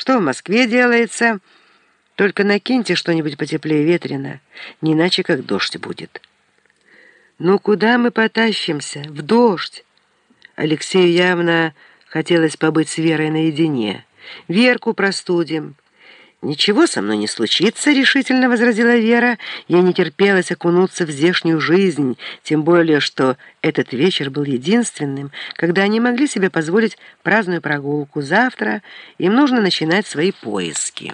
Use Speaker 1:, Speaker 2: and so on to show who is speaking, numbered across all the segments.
Speaker 1: Что в Москве делается? Только накиньте что-нибудь потеплее ветрено, не иначе как дождь будет». «Ну куда мы потащимся? В дождь!» Алексею явно хотелось побыть с Верой наедине. «Верку простудим». «Ничего со мной не случится», — решительно возразила Вера. Ей не терпелось окунуться в здешнюю жизнь, тем более, что этот вечер был единственным, когда они могли себе позволить праздную прогулку. Завтра им нужно начинать свои поиски.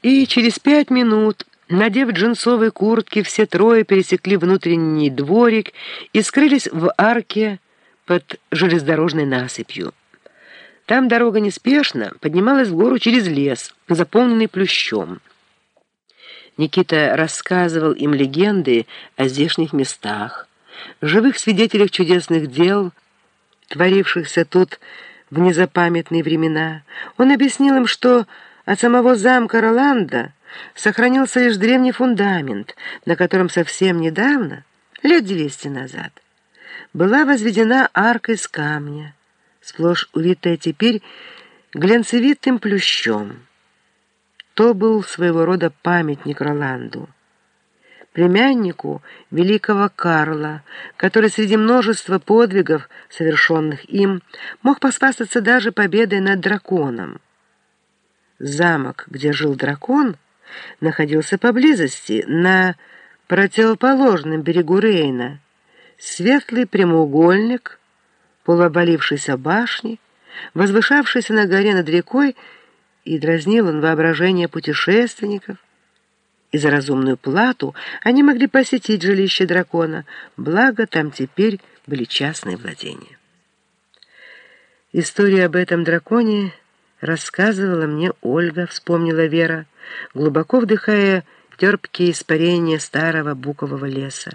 Speaker 1: И через пять минут, надев джинсовые куртки, все трое пересекли внутренний дворик и скрылись в арке под железнодорожной насыпью. Там дорога неспешно поднималась в гору через лес, заполненный плющом. Никита рассказывал им легенды о здешних местах, живых свидетелях чудесных дел, творившихся тут в незапамятные времена. Он объяснил им, что от самого замка Роланда сохранился лишь древний фундамент, на котором совсем недавно, лет двести назад, была возведена арка из камня, сплошь увитая теперь глянцевитым плющом. То был своего рода памятник Роланду, племяннику великого Карла, который среди множества подвигов, совершенных им, мог поспастаться даже победой над драконом. Замок, где жил дракон, находился поблизости, на противоположном берегу Рейна. Светлый прямоугольник — полуобалившейся башни, возвышавшейся на горе над рекой, и дразнил он воображение путешественников. И за разумную плату они могли посетить жилище дракона, благо там теперь были частные владения. Историю об этом драконе рассказывала мне Ольга, вспомнила Вера, глубоко вдыхая терпкие испарения старого букового леса.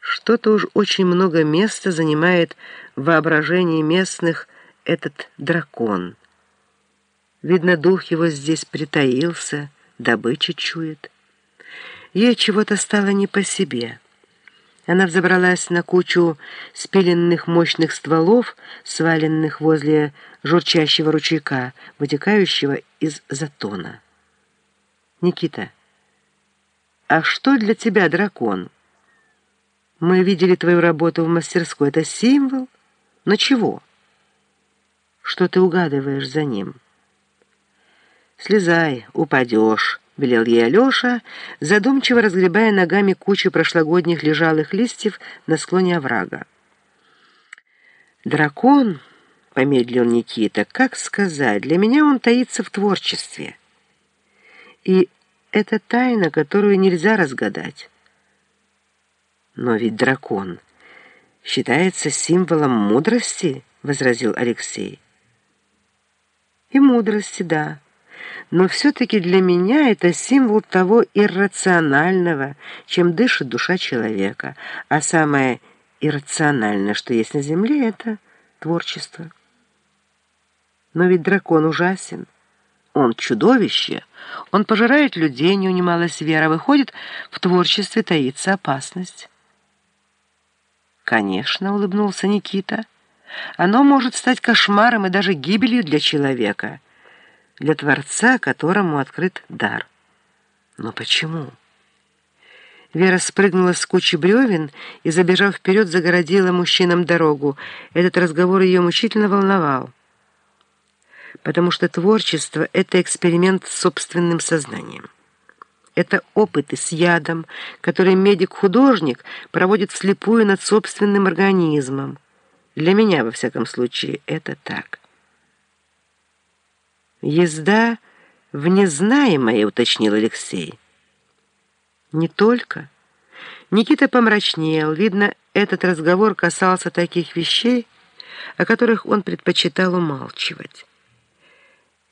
Speaker 1: Что-то уж очень много места занимает в воображении местных этот дракон. Видно, дух его здесь притаился, добычу чует. Ей чего-то стало не по себе. Она взобралась на кучу спиленных мощных стволов, сваленных возле журчащего ручейка, вытекающего из затона. «Никита, а что для тебя дракон?» Мы видели твою работу в мастерской. Это символ? Но чего? Что ты угадываешь за ним? Слезай, упадешь, велел ей Алеша, задумчиво разгребая ногами кучу прошлогодних лежалых листьев на склоне оврага. Дракон, помедлил Никита, как сказать, для меня он таится в творчестве. И это тайна, которую нельзя разгадать. «Но ведь дракон считается символом мудрости», — возразил Алексей. «И мудрости, да. Но все-таки для меня это символ того иррационального, чем дышит душа человека. А самое иррациональное, что есть на земле, это творчество. Но ведь дракон ужасен. Он чудовище. Он пожирает людей, не унималась Вера. Выходит, в творчестве таится опасность». «Конечно», — улыбнулся Никита. «Оно может стать кошмаром и даже гибелью для человека, для Творца, которому открыт дар». «Но почему?» Вера спрыгнула с кучи бревен и, забежав вперед, загородила мужчинам дорогу. Этот разговор ее мучительно волновал. Потому что творчество — это эксперимент с собственным сознанием. Это опыты с ядом, которые медик-художник проводит вслепую над собственным организмом. Для меня, во всяком случае, это так. «Езда в незнаемое», — уточнил Алексей. «Не только». Никита помрачнел. Видно, этот разговор касался таких вещей, о которых он предпочитал умалчивать.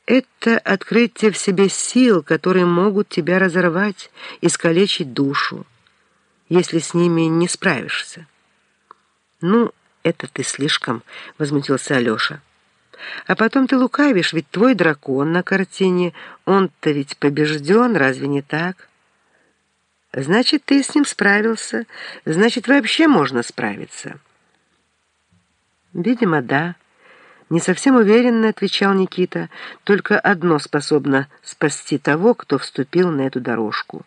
Speaker 1: Это открытие в себе сил, которые могут тебя разорвать, искалечить душу, если с ними не справишься. «Ну, это ты слишком», — возмутился Алеша. «А потом ты лукавишь, ведь твой дракон на картине, он-то ведь побежден, разве не так?» «Значит, ты с ним справился, значит, вообще можно справиться». «Видимо, да». «Не совсем уверенно», — отвечал Никита. «Только одно способно спасти того, кто вступил на эту дорожку».